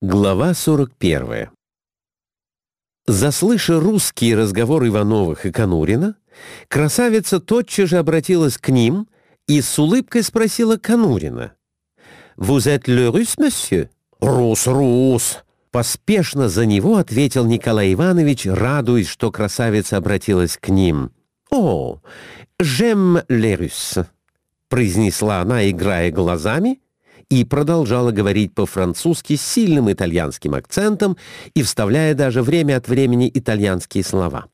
Глава 41 Заслыша русский разговор Ивановых и Конурина, красавица тотчас же обратилась к ним и с улыбкой спросила Конурина. «Vous êtes le russe, monsieur?» «Рус, рус!» Поспешно за него ответил Николай Иванович, радуясь, что красавица обратилась к ним. «О, j'aime les russes!» произнесла она, играя глазами, и продолжала говорить по-французски с сильным итальянским акцентом и вставляя даже время от времени итальянские слова.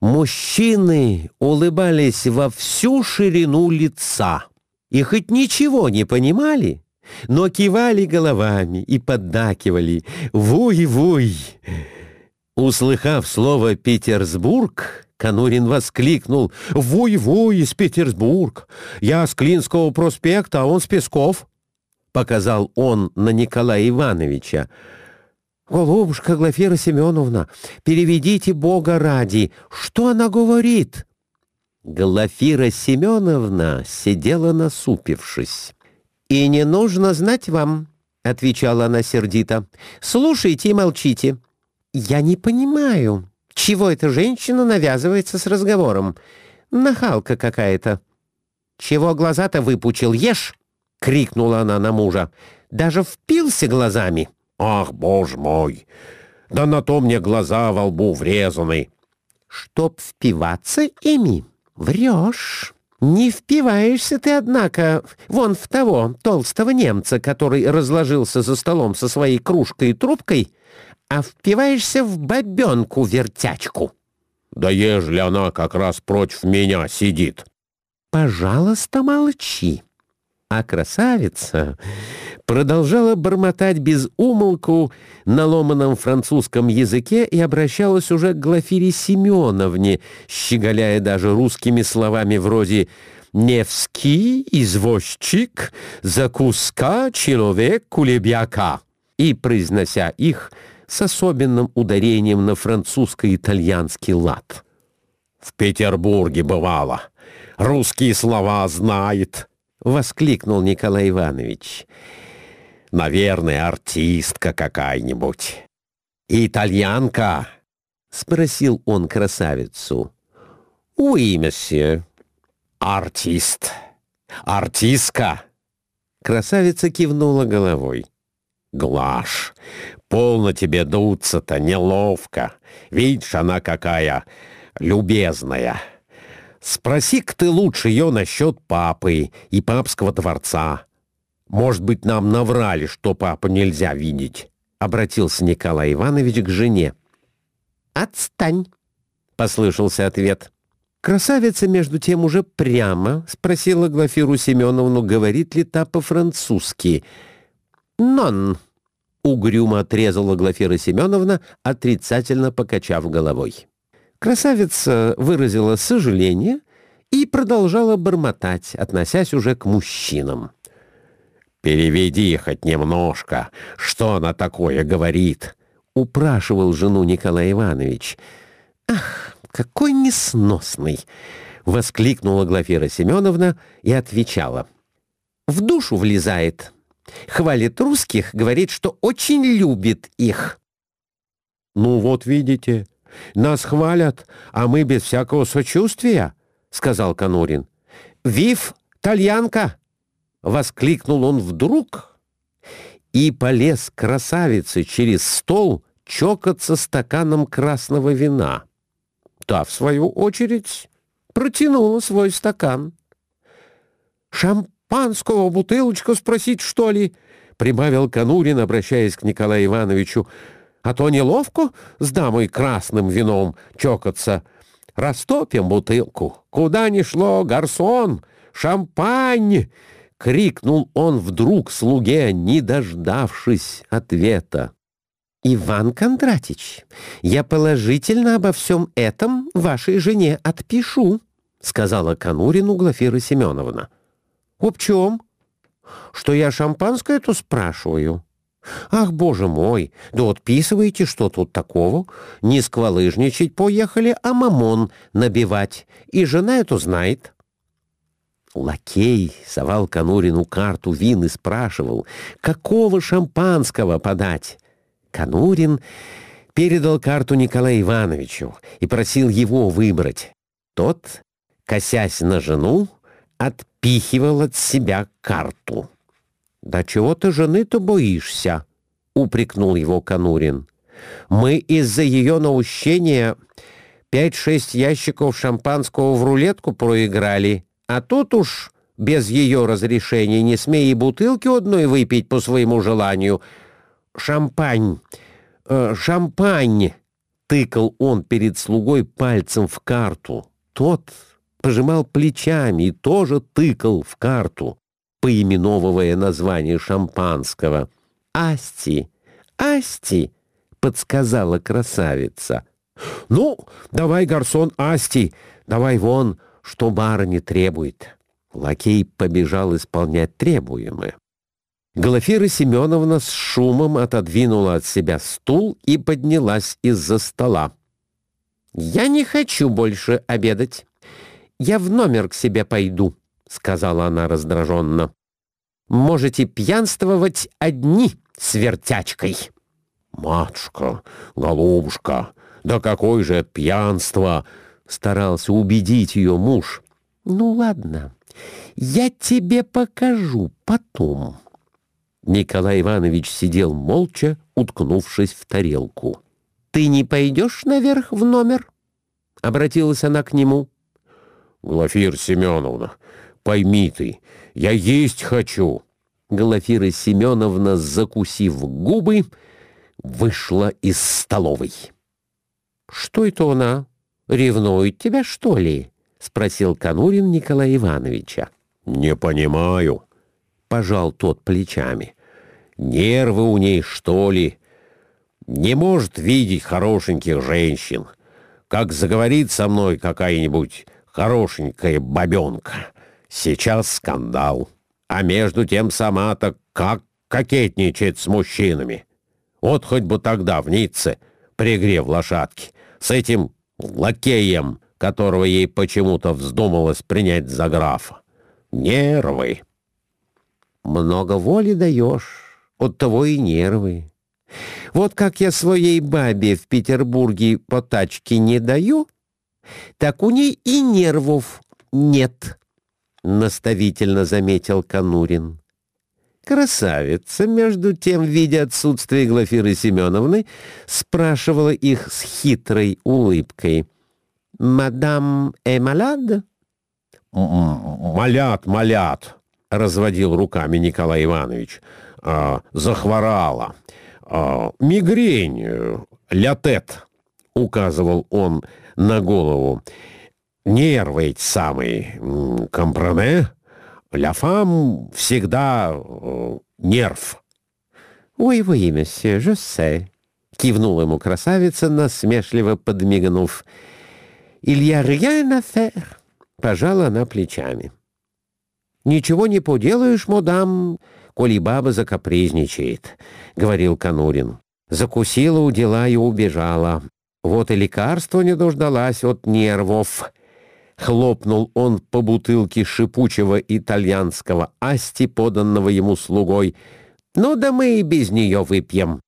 Мужчины улыбались во всю ширину лица и хоть ничего не понимали, но кивали головами и поддакивали «Вуй-вуй!». Услыхав слово «Петербург», Конурин воскликнул «Вуй-вуй из Петербург! Я с Клинского проспекта, а он с Песков!» Показал он на Николая Ивановича. «Голубушка Глафира Семеновна, переведите Бога ради. Что она говорит?» Глафира Семеновна сидела насупившись. «И не нужно знать вам», — отвечала она сердито. «Слушайте и молчите. Я не понимаю, чего эта женщина навязывается с разговором. Нахалка какая-то. Чего глаза-то выпучил? Ешь!» — крикнула она на мужа. «Даже впился глазами!» «Ах, боже мой! Да на то мне глаза во лбу врезаны!» «Чтоб впиваться ими? Врешь!» «Не впиваешься ты, однако, вон в того толстого немца, который разложился за столом со своей кружкой и трубкой, а впиваешься в бабенку-вертячку». «Да ежели она как раз против меня сидит». «Пожалуйста, молчи. А красавица продолжала бормотать без умолку на ломаном французском языке и обращалась уже к Глафире Семеновне, щеголяя даже русскими словами вроде «Невский, извозчик, закуска, человек, кулебяка» и произнося их с особенным ударением на французско-итальянский лад. «В Петербурге бывало. Русские слова знает», — воскликнул Николай Иванович. «Наверное, артистка какая-нибудь. Итальянка?» — спросил он красавицу. «Уи, месье». «Артист. Артистка». Красавица кивнула головой. «Глаш, полно тебе дуться-то, неловко. Видишь, она какая любезная». Спроси-ка ты лучше ее насчет папы и папского дворца. Может быть, нам наврали, что папу нельзя видеть?» — обратился Николай Иванович к жене. «Отстань!» — послышался ответ. Красавица, между тем, уже прямо спросила Глафиру Семеновну, говорит ли та по-французски. «Нон!» — угрюмо отрезала Глафира Семеновна, отрицательно покачав головой. Красавица выразила сожаление и продолжала бормотать, относясь уже к мужчинам. «Переведи хоть немножко, что она такое говорит?» — упрашивал жену Николай Иванович. «Ах, какой несносный!» — воскликнула Глафира Семеновна и отвечала. «В душу влезает. Хвалит русских, говорит, что очень любит их». «Ну вот видите, нас хвалят, а мы без всякого сочувствия», — сказал Конурин. «Вив, тальянка!» — воскликнул он вдруг и полез красавице через стол чокаться стаканом красного вина. Та, в свою очередь, протянула свой стакан. «Шампанского бутылочку спросить, что ли?» — прибавил Конурин, обращаясь к Николаю Ивановичу а то неловко с дамой красным вином чокаться. Растопим бутылку. Куда ни шло, гарсон, шампань!» — крикнул он вдруг слуге, не дождавшись ответа. «Иван Кондратич, я положительно обо всем этом вашей жене отпишу», — сказала Конурину Глафира Семеновна. «Об чем? Что я шампанское-то спрашиваю?» «Ах, боже мой, да отписывайте, что тут такого? Не сквалыжничать поехали, а мамон набивать. И жена эту знает». Лакей совал Конурину карту вин и спрашивал, какого шампанского подать. Конурин передал карту Николаю Ивановичу и просил его выбрать. Тот, косясь на жену, отпихивал от себя карту. «Да чего ты жены-то боишься?» — упрекнул его Конурин. «Мы из-за ее наущения пять-шесть ящиков шампанского в рулетку проиграли, а тут уж без ее разрешения не смей и бутылки одной выпить по своему желанию. Шампань, э, шампань!» — тыкал он перед слугой пальцем в карту. Тот пожимал плечами и тоже тыкал в карту, поименовывая название шампанского. «Асти! Асти!» — подсказала красавица. «Ну, давай, гарсон, Асти, давай вон, что барыня требует». Лакей побежал исполнять требуемое. Глафира Семеновна с шумом отодвинула от себя стул и поднялась из-за стола. «Я не хочу больше обедать. Я в номер к себе пойду», — сказала она раздраженно. «Можете пьянствовать одни с вертячкой». «Матушка, голубушка, да какое же пьянство!» — старался убедить ее муж. «Ну ладно, я тебе покажу потом». Николай Иванович сидел молча, уткнувшись в тарелку. «Ты не пойдешь наверх в номер?» — обратилась она к нему. «Глафира Семеновна, пойми ты, я есть хочу!» Глафира Семеновна, закусив губы, вышла из столовой. «Что это она? Ревнует тебя, что ли?» — спросил Конурин Николая Ивановича. «Не понимаю», — пожал тот плечами. «Нервы у ней, что ли? Не может видеть хорошеньких женщин. Как заговорит со мной какая-нибудь хорошенькая бабенка. Сейчас скандал. А между тем сама-то как кокетничает с мужчинами. Вот хоть бы тогда в Ницце, пригрев лошадки, с этим лакеем, которого ей почему-то вздумалось принять за графа. Нервы. Много воли даешь, от того и нервы. Вот как я своей бабе в Петербурге по тачке не даю, так у ней и нервов нет, — наставительно заметил Конурин. Красавица, между тем, видя отсутствие Глафиры Семеновны, спрашивала их с хитрой улыбкой. «Мадам Эмалад?» «Молят, молят», — разводил руками Николай Иванович. «А, «Захворала. А, мигрень, лятет», — указывал он на голову. Нервы эти самые, компромэ. Ля фам всегда э, нерв. «Ой, вы, месье, sais», — кивнула ему красавица, насмешливо подмигнув. «Илья à faire», — пожала она плечами. «Ничего не поделаешь, мадам, коли баба закапризничает», — говорил Конурин. Закусила у дела и убежала. Вот и лекарство не дождалась от нервов. Хлопнул он по бутылке шипучего итальянского асти, поданного ему слугой. «Ну да мы и без нее выпьем.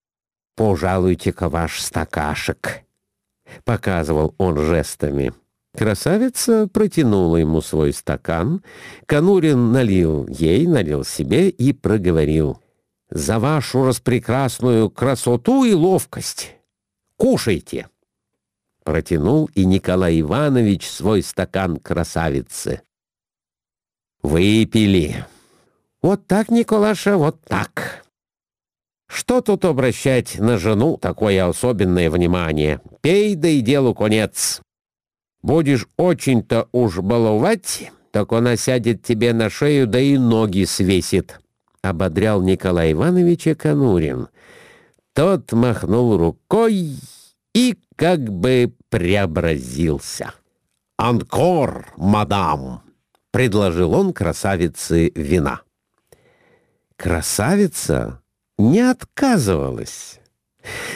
Пожалуйте-ка ваш стакашек», — показывал он жестами. Красавица протянула ему свой стакан. Конурин налил ей, налил себе и проговорил. «За вашу распрекрасную красоту и ловкость! Кушайте!» Протянул и Николай Иванович свой стакан красавицы. Выпили. Вот так, Николаша, вот так. Что тут обращать на жену такое особенное внимание? Пей, да и делу конец. Будешь очень-то уж баловать, так она сядет тебе на шею, да и ноги свесит, — ободрял Николай Иванович Конурин. Тот махнул рукой и как бы преобразился. «Анкор, мадам!» — предложил он красавице вина. Красавица не отказывалась.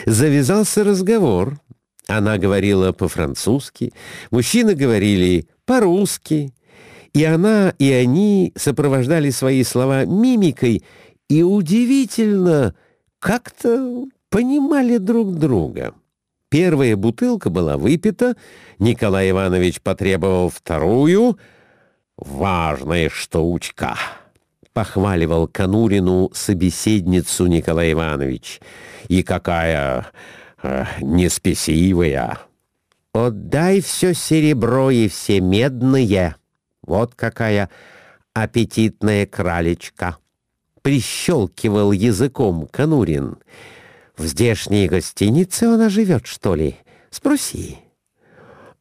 Завязался разговор. Она говорила по-французски, мужчины говорили по-русски, и она, и они сопровождали свои слова мимикой и удивительно как-то понимали друг друга. Первая бутылка была выпита, Николай Иванович потребовал вторую. «Важная штучка», — похваливал Конурину собеседницу Николай Иванович. «И какая э, неспесивая!» «Отдай все серебро и все медные. Вот какая аппетитная кралечка!» Прищелкивал языком Конурин. «В здешней гостинице она живет, что ли? Спроси».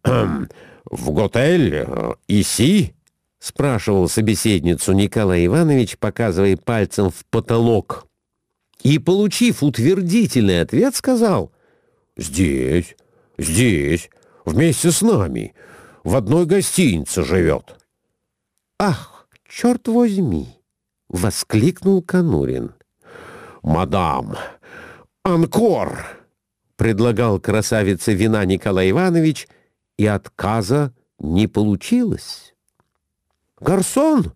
«В готель э, Иси?» — спрашивал собеседницу Николай Иванович, показывая пальцем в потолок. И, получив утвердительный ответ, сказал «Здесь, здесь, вместе с нами, в одной гостинице живет». «Ах, черт возьми!» — воскликнул Конурин. «Мадам, анкор!» — предлагал красавица вина Николай Иванович, и отказа не получилось. «Гарсон,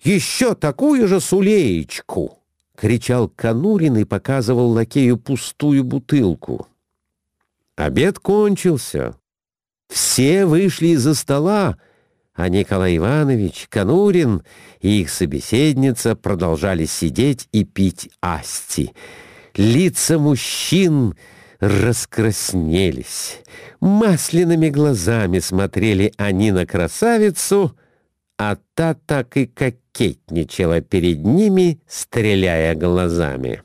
еще такую же сулеечку!» — кричал Конурин и показывал лакею пустую бутылку. Обед кончился. Все вышли из-за стола, а Николай Иванович, Конурин и их собеседница продолжали сидеть и пить асти. Лица мужчин раскраснелись. Масляными глазами смотрели они на красавицу, а та так и кокетничала перед ними, стреляя глазами.